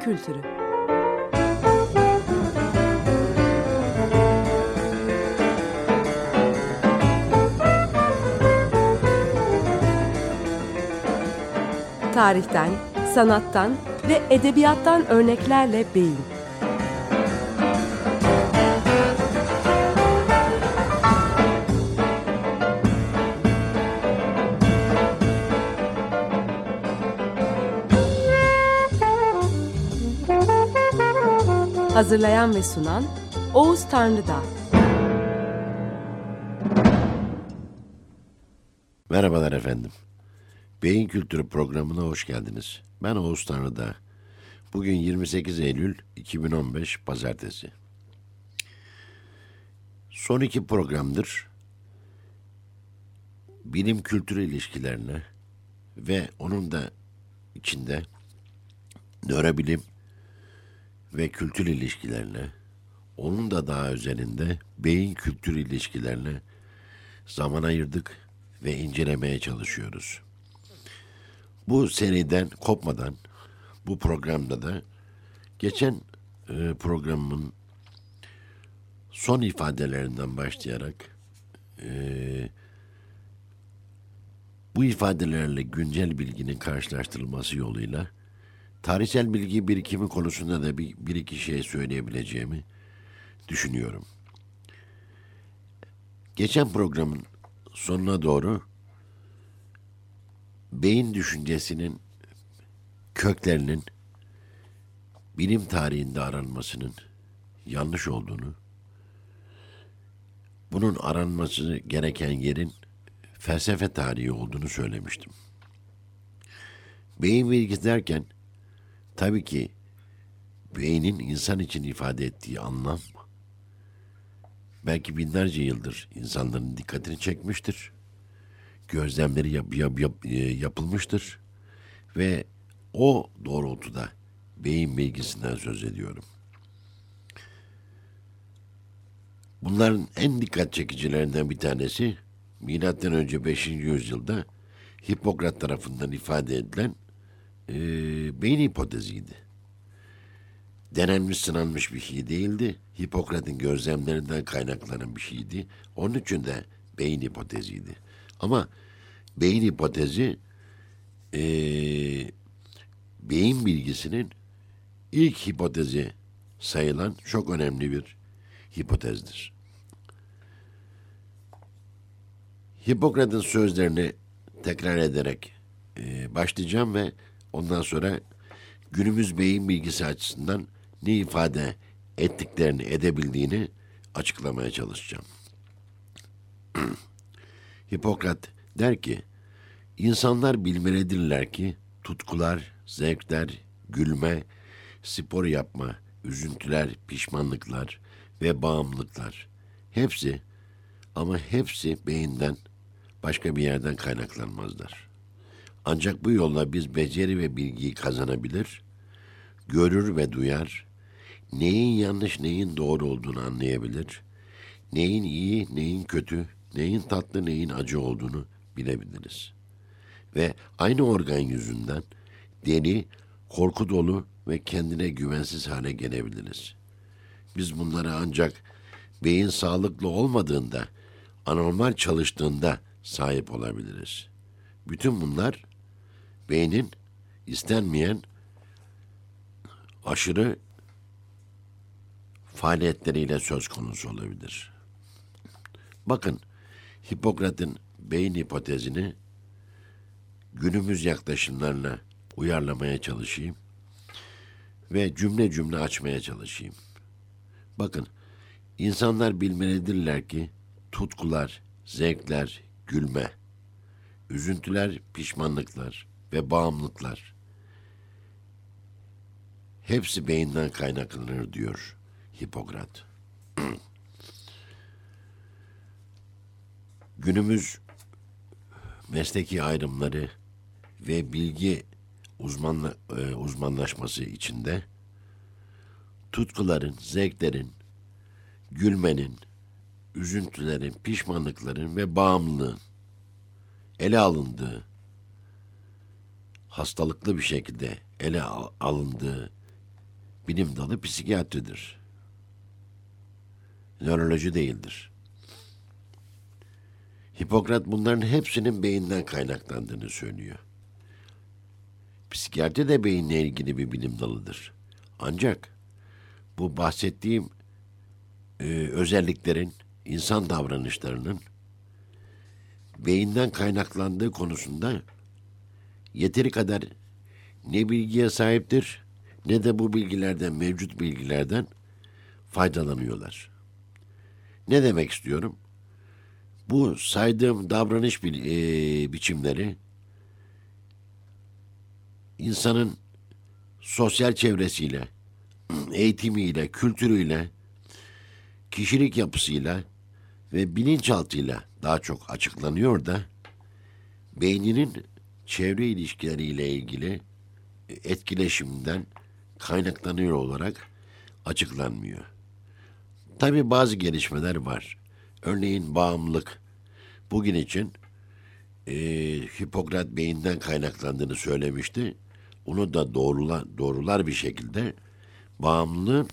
kültürü. Tarihten, sanattan ve edebiyattan örneklerle beyin. Hazırlayan ve sunan Oğuz Tanrıdağ. Merhabalar efendim. Beyin Kültürü programına hoş geldiniz. Ben Oğuz Tanrıdağ. Bugün 28 Eylül 2015 Pazartesi. Son iki programdır bilim kültür ilişkilerine ve onun da içinde nörobilim ve kültür ilişkilerine, onun da daha özelinde beyin kültür ilişkilerine zaman ayırdık ve incelemeye çalışıyoruz. Bu seriden kopmadan bu programda da geçen e, programın son ifadelerinden başlayarak e, bu ifadelerle güncel bilginin karşılaştırılması yoluyla tarihsel bilgi birikimi konusunda da bir, bir iki şey söyleyebileceğimi düşünüyorum. Geçen programın sonuna doğru beyin düşüncesinin köklerinin bilim tarihinde aranmasının yanlış olduğunu, bunun aranması gereken yerin felsefe tarihi olduğunu söylemiştim. Beyin bilgisi derken tabii ki beynin insan için ifade ettiği anlam belki binlerce yıldır insanların dikkatini çekmiştir. Gözlemleri yap, yap, yap, e, yapılmıştır ve o doğrultuda beyin bilgisinden söz ediyorum. Bunların en dikkat çekicilerinden bir tanesi milattan önce 5. yüzyılda Hipokrat tarafından ifade edilen e, beyin hipoteziydi. Denenmiş sınanmış bir şey değildi. Hipokrat'ın gözlemlerinden kaynaklanan bir şeydi. Onun için de beyin hipoteziydi. Ama beyin hipotezi e, beyin bilgisinin ilk hipotezi sayılan çok önemli bir hipotezdir. Hipokrat'ın sözlerini tekrar ederek e, başlayacağım ve ondan sonra günümüz beyin bilgisi açısından ne ifade ettiklerini, edebildiğini açıklamaya çalışacağım. Hipokrat der ki, insanlar bilmelidirler ki tutkular, zevkler, gülme, spor yapma, üzüntüler, pişmanlıklar ve bağımlılıklar hepsi ama hepsi beyinden başka bir yerden kaynaklanmazlar. Ancak bu yolla biz beceri ve bilgiyi kazanabilir, görür ve duyar, neyin yanlış neyin doğru olduğunu anlayabilir, neyin iyi neyin kötü, neyin tatlı neyin acı olduğunu bilebiliriz. Ve aynı organ yüzünden deli, korku dolu ve kendine güvensiz hale gelebiliriz. Biz bunları ancak beyin sağlıklı olmadığında, anormal çalıştığında sahip olabiliriz. Bütün bunlar beynin istenmeyen aşırı faaliyetleriyle söz konusu olabilir. Bakın Hipokrat'ın beyin hipotezini günümüz yaklaşımlarla uyarlamaya çalışayım ve cümle cümle açmaya çalışayım. Bakın insanlar bilmelidirler ki tutkular, zevkler, gülme, üzüntüler, pişmanlıklar ve bağımlılıklar hepsi beyinden kaynaklanır diyor Hipokrat. Günümüz mesleki ayrımları ve bilgi uzmanla, e, uzmanlaşması içinde tutkuların, zevklerin, gülmenin, üzüntülerin, pişmanlıkların ve bağımlılığın ele alındığı, hastalıklı bir şekilde ele alındığı bilim dalı psikiyatridir. Nöroloji değildir. Hipokrat bunların hepsinin beyinden kaynaklandığını söylüyor. Psikiyatri de beyinle ilgili bir bilim dalıdır. Ancak bu bahsettiğim e, özelliklerin, insan davranışlarının beyinden kaynaklandığı konusunda yeteri kadar ne bilgiye sahiptir ne de bu bilgilerden, mevcut bilgilerden faydalanıyorlar. Ne demek istiyorum? Bu saydığım davranış bi- e, biçimleri insanın sosyal çevresiyle, eğitimiyle, kültürüyle, kişilik yapısıyla ve bilinçaltıyla daha çok açıklanıyor da beyninin çevre ilişkileriyle ilgili etkileşiminden kaynaklanıyor olarak açıklanmıyor. Tabi bazı gelişmeler var. Örneğin bağımlılık. Bugün için e, Hipokrat beyinden kaynaklandığını söylemişti. Onu da doğrula, doğrular bir şekilde bağımlılığın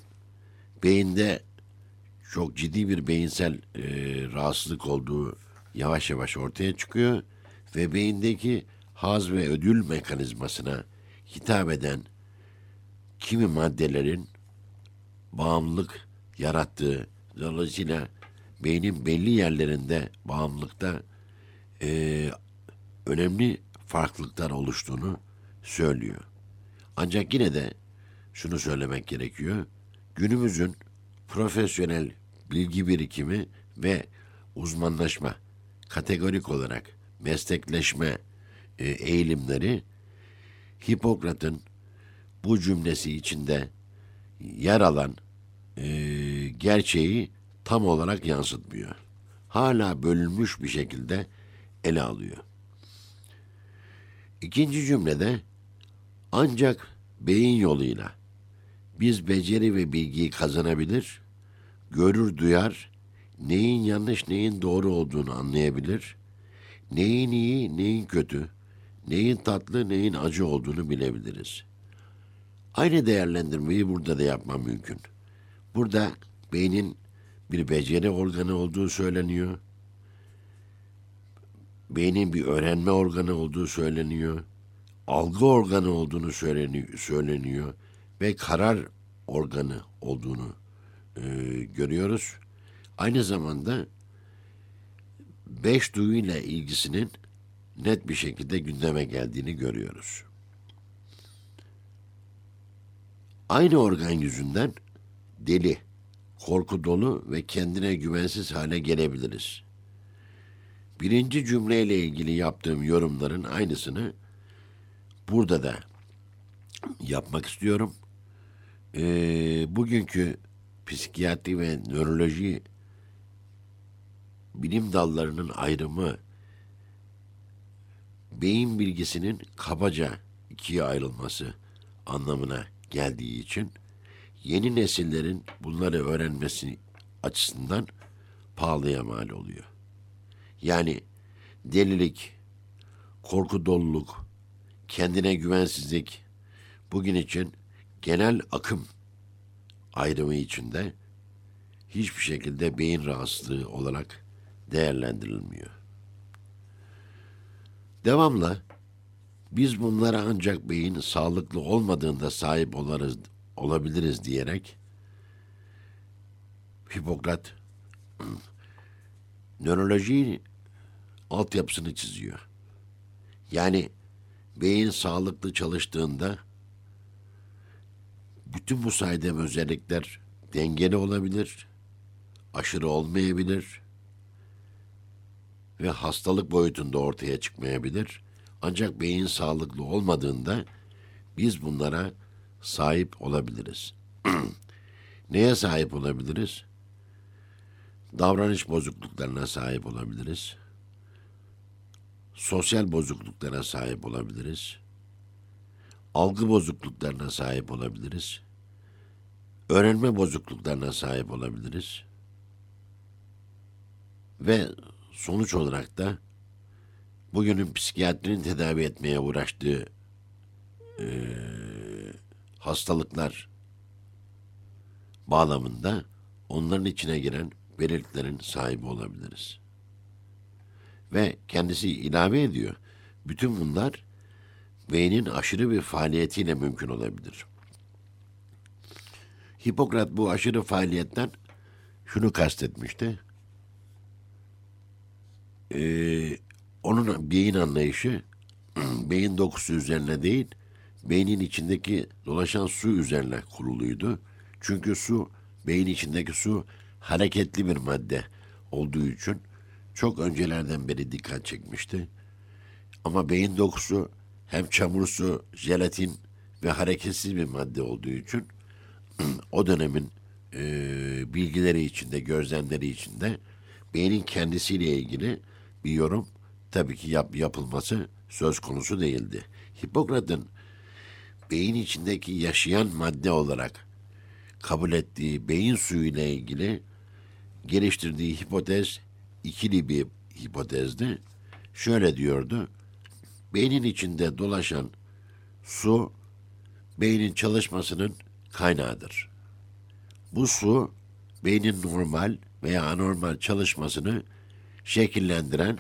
beyinde çok ciddi bir beyinsel e, rahatsızlık olduğu yavaş yavaş ortaya çıkıyor ve beyindeki haz ve ödül mekanizmasına hitap eden kimi maddelerin bağımlılık yarattığı dolayısıyla beynin belli yerlerinde bağımlılıkta e, önemli farklılıklar oluştuğunu söylüyor. Ancak yine de şunu söylemek gerekiyor. Günümüzün profesyonel bilgi birikimi ve uzmanlaşma, kategorik olarak meslekleşme e, eğilimleri Hipokrat'ın bu cümlesi içinde yer alan e, gerçeği tam olarak yansıtmıyor. Hala bölünmüş bir şekilde ele alıyor. İkinci cümlede ancak beyin yoluyla biz beceri ve bilgiyi kazanabilir, görür duyar, neyin yanlış neyin doğru olduğunu anlayabilir, neyin iyi neyin kötü, neyin tatlı neyin acı olduğunu bilebiliriz. Aynı değerlendirmeyi burada da yapmam mümkün. Burada beynin bir beceri organı olduğu söyleniyor. Beynin bir öğrenme organı olduğu söyleniyor. Algı organı olduğunu söyleniyor ve karar organı olduğunu e, görüyoruz. Aynı zamanda beş duyuyla ilgisinin net bir şekilde gündeme geldiğini görüyoruz. Aynı organ yüzünden deli, korku dolu ve kendine güvensiz hale gelebiliriz. Birinci cümleyle ilgili yaptığım yorumların aynısını burada da yapmak istiyorum. Ee, bugünkü psikiyatri ve nöroloji bilim dallarının ayrımı beyin bilgisinin kabaca ikiye ayrılması anlamına geldiği için yeni nesillerin bunları öğrenmesi açısından pahalıya mal oluyor. Yani delilik, korku doluluk, kendine güvensizlik bugün için genel akım ayrımı içinde hiçbir şekilde beyin rahatsızlığı olarak değerlendirilmiyor. Devamla biz bunlara ancak beyin sağlıklı olmadığında sahip olarız, olabiliriz diyerek Hipokrat nöroloji altyapısını çiziyor. Yani beyin sağlıklı çalıştığında bütün bu saydığım özellikler dengeli olabilir, aşırı olmayabilir ve hastalık boyutunda ortaya çıkmayabilir. Ancak beyin sağlıklı olmadığında biz bunlara sahip olabiliriz. Neye sahip olabiliriz? Davranış bozukluklarına sahip olabiliriz. Sosyal bozukluklara sahip olabiliriz. Algı bozukluklarına sahip olabiliriz. Öğrenme bozukluklarına sahip olabiliriz. Ve sonuç olarak da bugünün psikiyatrinin tedavi etmeye uğraştığı e, hastalıklar bağlamında onların içine giren belirtilerin sahibi olabiliriz. Ve kendisi ilave ediyor. Bütün bunlar beynin aşırı bir faaliyetiyle mümkün olabilir. Hipokrat bu aşırı faaliyetten şunu kastetmişti. Ee, onun beyin anlayışı beyin dokusu üzerine değil, beynin içindeki dolaşan su üzerine kuruluydu. Çünkü su, beyin içindeki su hareketli bir madde olduğu için çok öncelerden beri dikkat çekmişti. Ama beyin dokusu hem çamur su, jelatin ve hareketsiz bir madde olduğu için o dönemin e, bilgileri içinde, gözlemleri içinde beynin kendisiyle ilgili bir yorum tabii ki yap, yapılması söz konusu değildi. Hipokrat'ın beyin içindeki yaşayan madde olarak kabul ettiği beyin suyu ile ilgili geliştirdiği hipotez ikili bir hipotezdi. Şöyle diyordu. Beynin içinde dolaşan su beynin çalışmasının kaynağıdır. Bu su beynin normal veya anormal çalışmasını şekillendiren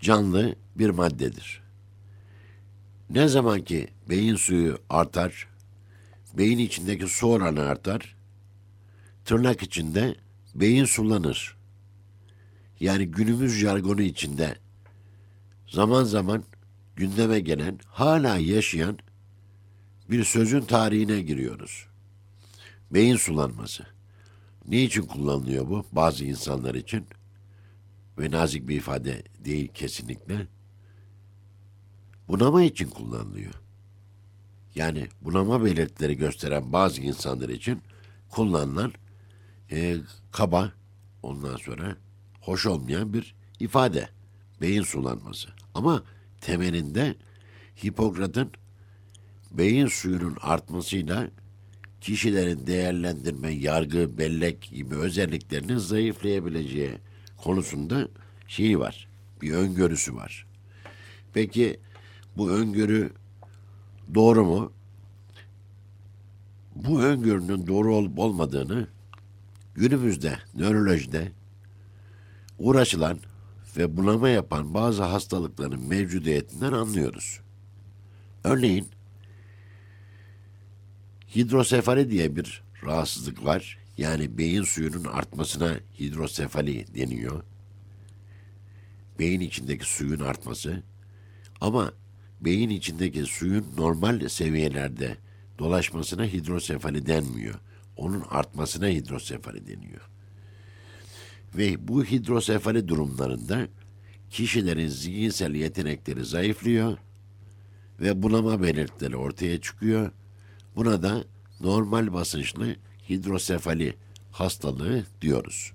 canlı bir maddedir. Ne zaman ki beyin suyu artar, beyin içindeki su oranı artar, tırnak içinde beyin sulanır. Yani günümüz jargonu içinde zaman zaman gündeme gelen, hala yaşayan bir sözün tarihine giriyoruz. Beyin sulanması. Ne için kullanılıyor bu? Bazı insanlar için ve nazik bir ifade değil kesinlikle. Bunama için kullanılıyor. Yani bunama belirtileri gösteren bazı insanlar için kullanılan e, kaba ondan sonra hoş olmayan bir ifade. Beyin sulanması. Ama temelinde Hipokrat'ın beyin suyunun artmasıyla kişilerin değerlendirme, yargı, bellek gibi özelliklerinin zayıflayabileceği konusunda şeyi var. Bir öngörüsü var. Peki bu öngörü doğru mu? Bu öngörünün doğru olup olmadığını günümüzde nörolojide uğraşılan ve bulama yapan bazı hastalıkların mevcudiyetinden anlıyoruz. Örneğin hidrosefali diye bir rahatsızlık var. Yani beyin suyunun artmasına hidrosefali deniyor. Beyin içindeki suyun artması. Ama beyin içindeki suyun normal seviyelerde dolaşmasına hidrosefali denmiyor. Onun artmasına hidrosefali deniyor. Ve bu hidrosefali durumlarında kişilerin zihinsel yetenekleri zayıflıyor ve bunama belirtileri ortaya çıkıyor. Buna da normal basınçlı hidrosefali hastalığı diyoruz.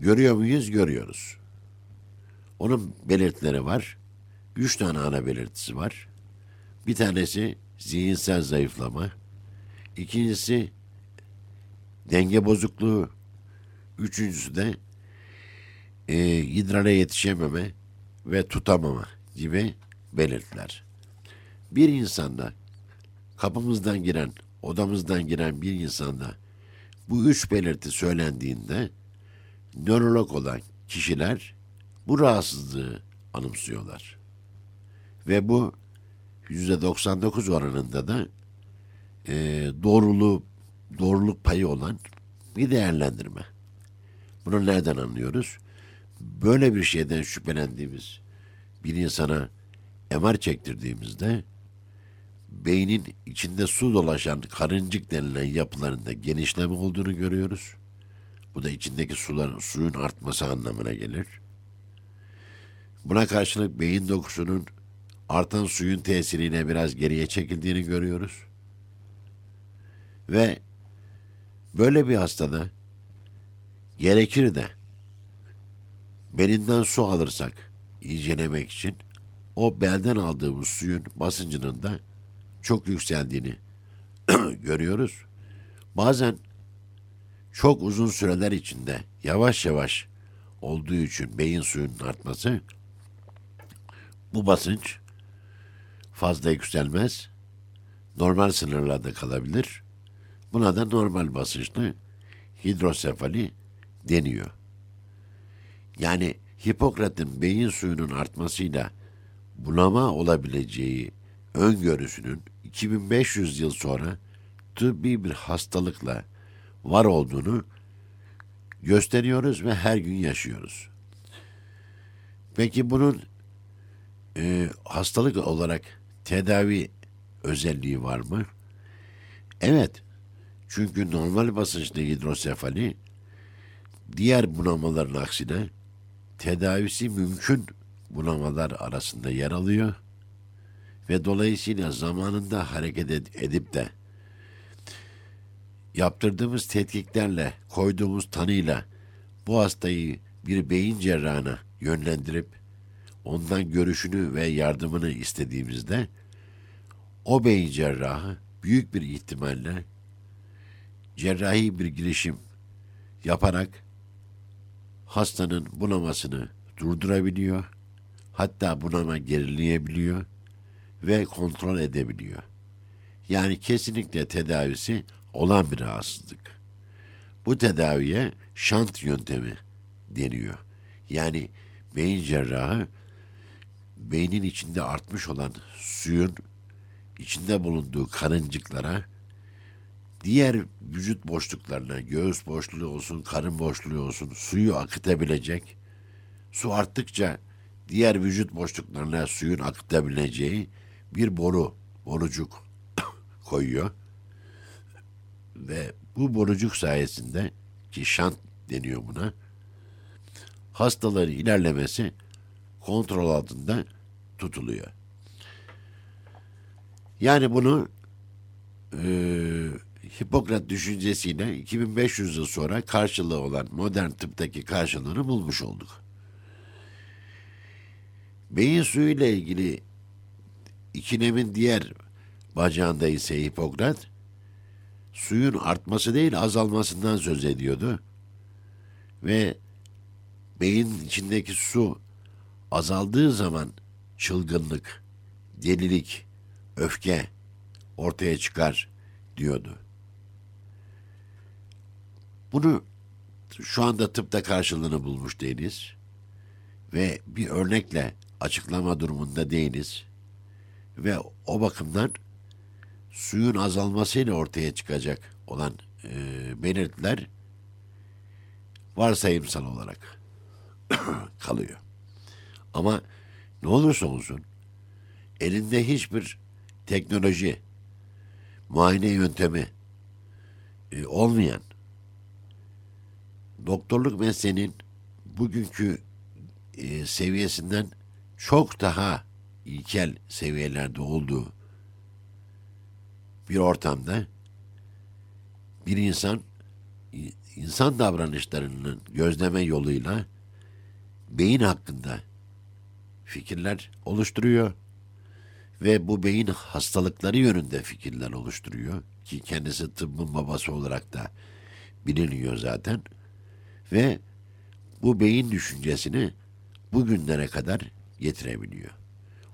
Görüyor muyuz? Görüyoruz. Onun belirtileri var. Üç tane ana belirtisi var. Bir tanesi zihinsel zayıflama. İkincisi denge bozukluğu. Üçüncüsü de e, idrara yetişememe ve tutamama gibi belirtiler. Bir insanda kapımızdan giren, odamızdan giren bir insanda bu üç belirti söylendiğinde nörolog olan kişiler bu rahatsızlığı anımsıyorlar. Ve bu yüzde 99 oranında da e, doğruluğu, doğruluk payı olan bir değerlendirme. Bunu nereden anlıyoruz? Böyle bir şeyden şüphelendiğimiz bir insana MR çektirdiğimizde beynin içinde su dolaşan karıncık denilen yapılarında genişleme olduğunu görüyoruz. Bu da içindeki suların suyun artması anlamına gelir. Buna karşılık beyin dokusunun artan suyun tesiriyle biraz geriye çekildiğini görüyoruz. Ve böyle bir hastada gerekir de belinden su alırsak incelemek için o belden aldığımız suyun basıncının da çok yükseldiğini görüyoruz. Bazen çok uzun süreler içinde yavaş yavaş olduğu için beyin suyunun artması bu basınç fazla yükselmez. Normal sınırlarda kalabilir Buna da normal basınçlı hidrosefali deniyor. Yani Hipokrat'ın beyin suyunun artmasıyla bulama olabileceği öngörüsünün 2500 yıl sonra tıbbi bir hastalıkla var olduğunu gösteriyoruz ve her gün yaşıyoruz. Peki bunun e, hastalık olarak tedavi özelliği var mı? Evet. Çünkü normal basınçlı hidrosefali diğer bunamaların aksine tedavisi mümkün bunamalar arasında yer alıyor ve dolayısıyla zamanında hareket ed- edip de yaptırdığımız tetkiklerle, koyduğumuz tanıyla bu hastayı bir beyin cerrahına yönlendirip ondan görüşünü ve yardımını istediğimizde o beyin cerrahı büyük bir ihtimalle cerrahi bir girişim yaparak hastanın bunamasını durdurabiliyor. Hatta bunama gerileyebiliyor ve kontrol edebiliyor. Yani kesinlikle tedavisi olan bir rahatsızlık. Bu tedaviye şant yöntemi deniyor. Yani beyin cerrahı beynin içinde artmış olan suyun içinde bulunduğu karıncıklara diğer vücut boşluklarına, göğüs boşluğu olsun, karın boşluğu olsun suyu akıtabilecek, su arttıkça diğer vücut boşluklarına suyun akıtabileceği bir boru, borucuk koyuyor. Ve bu borucuk sayesinde ki şant deniyor buna, hastaların ilerlemesi kontrol altında tutuluyor. Yani bunu eee Hipokrat düşüncesiyle 2500 yıl sonra karşılığı olan modern tıptaki karşılığını bulmuş olduk. Beyin suyu ile ilgili ikilemin diğer bacağında ise Hipokrat suyun artması değil azalmasından söz ediyordu. Ve beyin içindeki su azaldığı zaman çılgınlık, delilik, öfke ortaya çıkar diyordu. Bunu şu anda tıpta karşılığını bulmuş değiliz. Ve bir örnekle açıklama durumunda değiliz. Ve o bakımdan suyun azalmasıyla ortaya çıkacak olan e, belirtiler varsayımsal olarak kalıyor. Ama ne olursa olsun elinde hiçbir teknoloji, muayene yöntemi e, olmayan doktorluk mesleğinin bugünkü e, seviyesinden çok daha ilkel seviyelerde olduğu bir ortamda bir insan insan davranışlarının gözleme yoluyla beyin hakkında fikirler oluşturuyor ve bu beyin hastalıkları yönünde fikirler oluşturuyor ki kendisi tıbbın babası olarak da biliniyor zaten ve bu beyin düşüncesini bugünlere kadar getirebiliyor.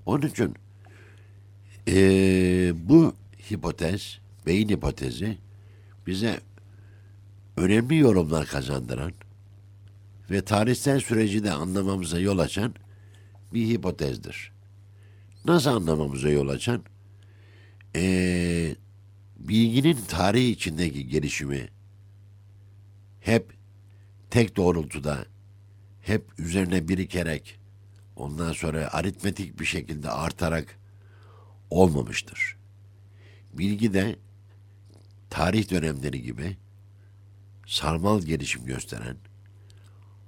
Onun için eee, bu hipotez, beyin hipotezi bize önemli yorumlar kazandıran ve tarihsel süreci de anlamamıza yol açan bir hipotezdir. Nasıl anlamamıza yol açan? Eee, bilginin tarihi içindeki gelişimi hep tek doğrultuda, hep üzerine birikerek, ondan sonra aritmetik bir şekilde artarak olmamıştır. Bilgi de tarih dönemleri gibi sarmal gelişim gösteren,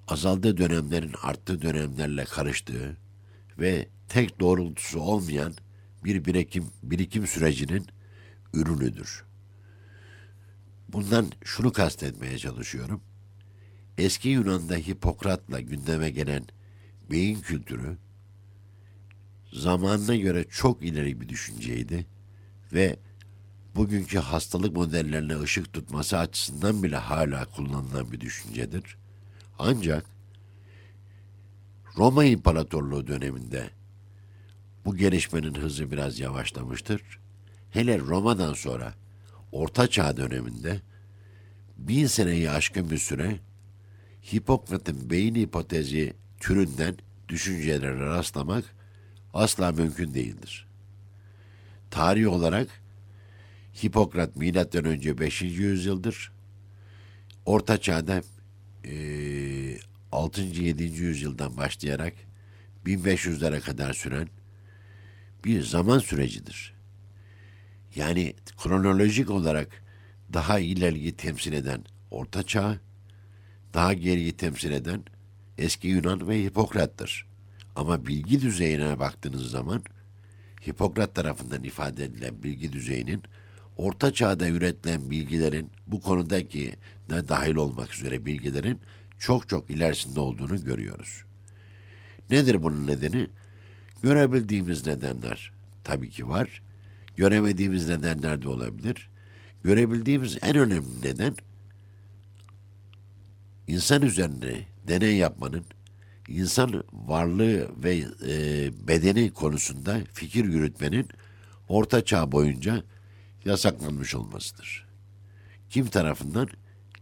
azaldığı dönemlerin arttığı dönemlerle karıştığı ve tek doğrultusu olmayan bir birikim, birikim sürecinin ürünüdür. Bundan şunu kastetmeye çalışıyorum. Eski Yunan'da Hipokrat'la gündeme gelen beyin kültürü zamanına göre çok ileri bir düşünceydi ve bugünkü hastalık modellerine ışık tutması açısından bile hala kullanılan bir düşüncedir. Ancak Roma İmparatorluğu döneminde bu gelişmenin hızı biraz yavaşlamıştır. Hele Roma'dan sonra Orta Çağ döneminde bin seneyi aşkın bir süre Hipokrat'ın beyin hipotezi türünden düşüncelere rastlamak asla mümkün değildir. Tarih olarak Hipokrat milattan önce 5. yüzyıldır. Orta Çağ'da e, 6. 7. yüzyıldan başlayarak 1500'lere kadar süren bir zaman sürecidir. Yani kronolojik olarak daha ileriyi temsil eden Orta Çağ, daha geriyi temsil eden eski Yunan ve Hipokrat'tır. Ama bilgi düzeyine baktığınız zaman Hipokrat tarafından ifade edilen bilgi düzeyinin Orta Çağ'da üretilen bilgilerin bu konudaki de dahil olmak üzere bilgilerin çok çok ilerisinde olduğunu görüyoruz. Nedir bunun nedeni? Görebildiğimiz nedenler tabii ki var. Göremediğimiz nedenler de olabilir. Görebildiğimiz en önemli neden insan üzerinde deney yapmanın insan varlığı ve e, bedeni konusunda fikir yürütmenin orta çağ boyunca yasaklanmış olmasıdır. Kim tarafından?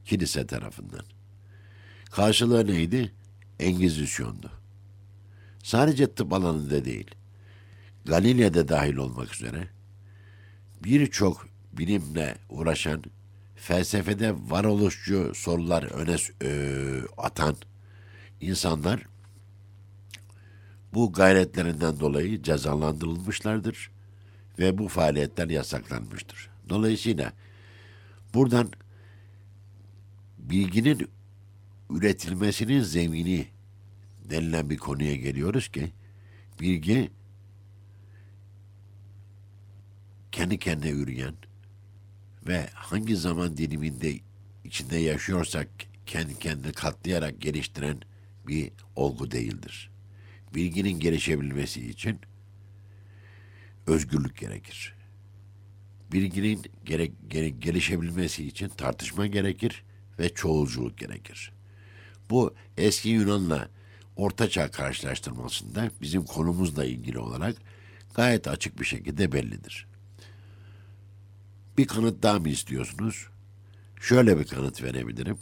Kilise tarafından. Karşılığı neydi? Engizisyondu. Sadece tıp alanında değil, Galile'de dahil olmak üzere birçok bilimle uğraşan, felsefede varoluşçu sorular öne e, atan insanlar bu gayretlerinden dolayı cezalandırılmışlardır ve bu faaliyetler yasaklanmıştır. Dolayısıyla buradan bilginin üretilmesinin zemini denilen bir konuya geliyoruz ki bilgi kendi kendine yürüyen ve hangi zaman diliminde içinde yaşıyorsak kendi kendini katlayarak geliştiren bir olgu değildir. Bilginin gelişebilmesi için özgürlük gerekir. Bilginin gerek, gerek, gelişebilmesi için tartışma gerekir ve çoğulculuk gerekir. Bu eski Yunan'la Ortaçağ karşılaştırmasında bizim konumuzla ilgili olarak gayet açık bir şekilde bellidir. Bir kanıt daha mı istiyorsunuz? Şöyle bir kanıt verebilirim.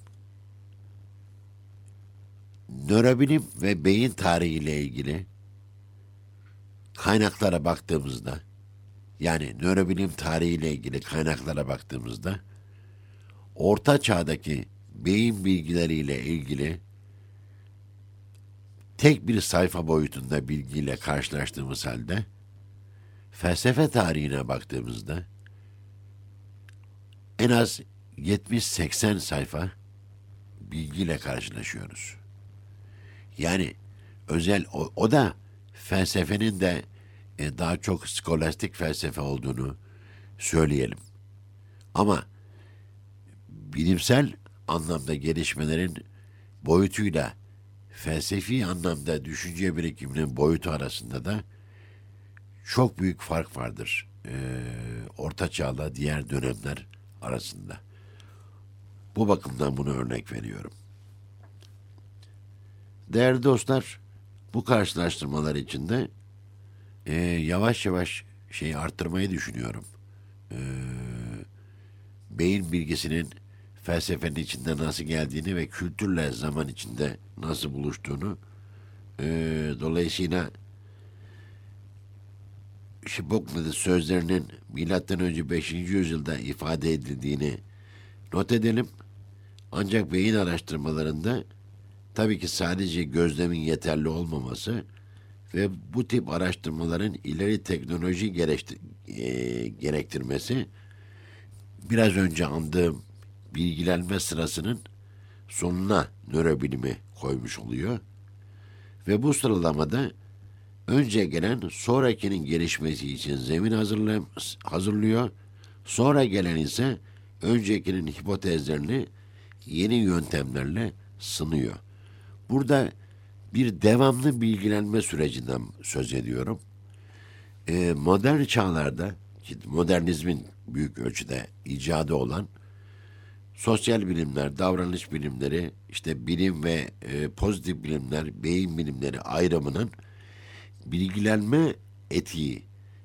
Nörobilim ve beyin tarihiyle ilgili kaynaklara baktığımızda yani nörobilim tarihiyle ilgili kaynaklara baktığımızda orta çağdaki beyin bilgileriyle ilgili tek bir sayfa boyutunda bilgiyle karşılaştığımız halde felsefe tarihine baktığımızda en az 70-80 sayfa bilgiyle karşılaşıyoruz. Yani özel o, o da felsefenin de e, daha çok skolastik felsefe olduğunu söyleyelim. Ama bilimsel anlamda gelişmelerin boyutuyla felsefi anlamda düşünce birikiminin boyutu arasında da çok büyük fark vardır. Ee, Orta Çağ'la diğer dönemler arasında. Bu bakımdan bunu örnek veriyorum. Değerli dostlar, bu karşılaştırmalar içinde e, yavaş yavaş şeyi arttırmayı düşünüyorum. E, beyin bilgisinin felsefenin içinde nasıl geldiğini ve kültürle zaman içinde nasıl buluştuğunu e, dolayısıyla Hipokrat sözlerinin milattan önce 5. yüzyılda ifade edildiğini not edelim. Ancak beyin araştırmalarında tabii ki sadece gözlemin yeterli olmaması ve bu tip araştırmaların ileri teknoloji gerektir, e, gerektirmesi biraz önce andığım bilgilenme sırasının sonuna nörobilimi koymuş oluyor. Ve bu sıralamada önce gelen sonrakinin gelişmesi için zemin hazırlıyor. Sonra gelen ise öncekinin hipotezlerini yeni yöntemlerle sınıyor. Burada bir devamlı bilgilenme sürecinden söz ediyorum. Ee, modern çağlarda, modernizmin büyük ölçüde icadı olan sosyal bilimler, davranış bilimleri, işte bilim ve e, pozitif bilimler, beyin bilimleri ayrımının bilgilenme etiği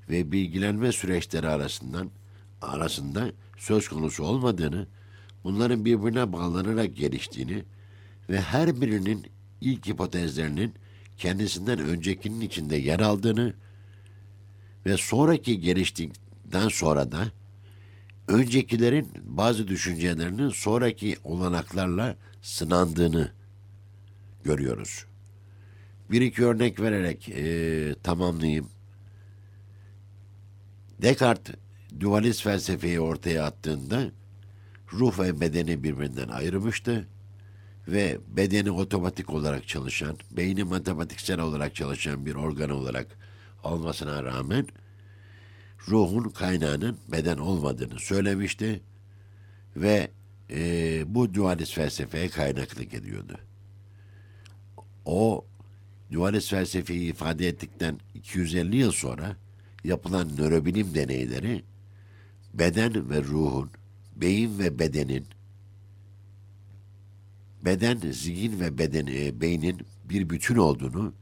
ve bilgilenme süreçleri arasından arasında söz konusu olmadığını, bunların birbirine bağlanarak geliştiğini ve her birinin ilk hipotezlerinin kendisinden öncekinin içinde yer aldığını ve sonraki geliştikten sonra da öncekilerin bazı düşüncelerinin sonraki olanaklarla sınandığını görüyoruz. Bir iki örnek vererek e, tamamlayayım. Descartes dualist felsefeyi ortaya attığında ruh ve bedeni birbirinden ayırmıştı ve bedeni otomatik olarak çalışan, beyni matematiksel olarak çalışan bir organ olarak olmasına rağmen ruhun kaynağının beden olmadığını söylemişti ve e, bu dualist felsefeye kaynaklık ediyordu. O dualist felsefeyi ifade ettikten 250 yıl sonra yapılan nörobilim deneyleri beden ve ruhun, beyin ve bedenin, beden, zihin ve beden, e, beynin bir bütün olduğunu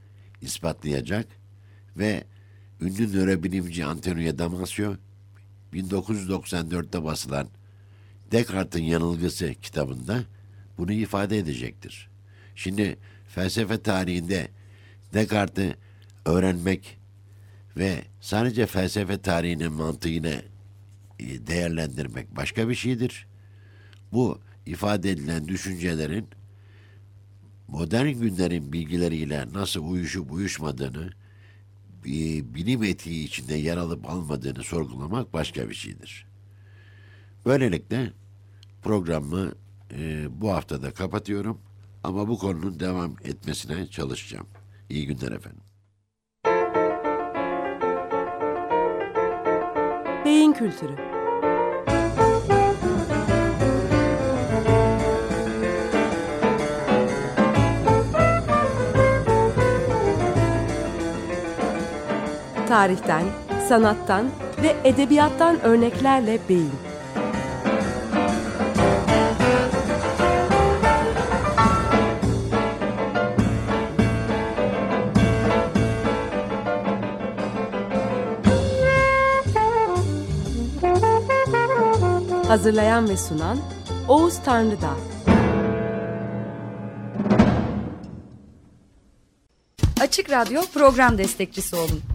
ispatlayacak ve ünlü nörobilimci Antonio Damasio 1994'te basılan Descartes'in Yanılgısı kitabında bunu ifade edecektir. Şimdi felsefe tarihinde Descartes'i öğrenmek ve sadece felsefe tarihinin mantığını e, değerlendirmek başka bir şeydir. Bu ifade edilen düşüncelerin modern günlerin bilgileriyle nasıl uyuşup uyuşmadığını, bilim etiği içinde yer alıp almadığını sorgulamak başka bir şeydir. Böylelikle programı e, bu haftada kapatıyorum ama bu konunun devam etmesine çalışacağım. İyi günler efendim. Beyin Kültürü Tarihten, sanattan ve edebiyattan örneklerle beyin. Hazırlayan ve sunan Oğuz Tanrıdağ. Açık Radyo program destekçisi olun.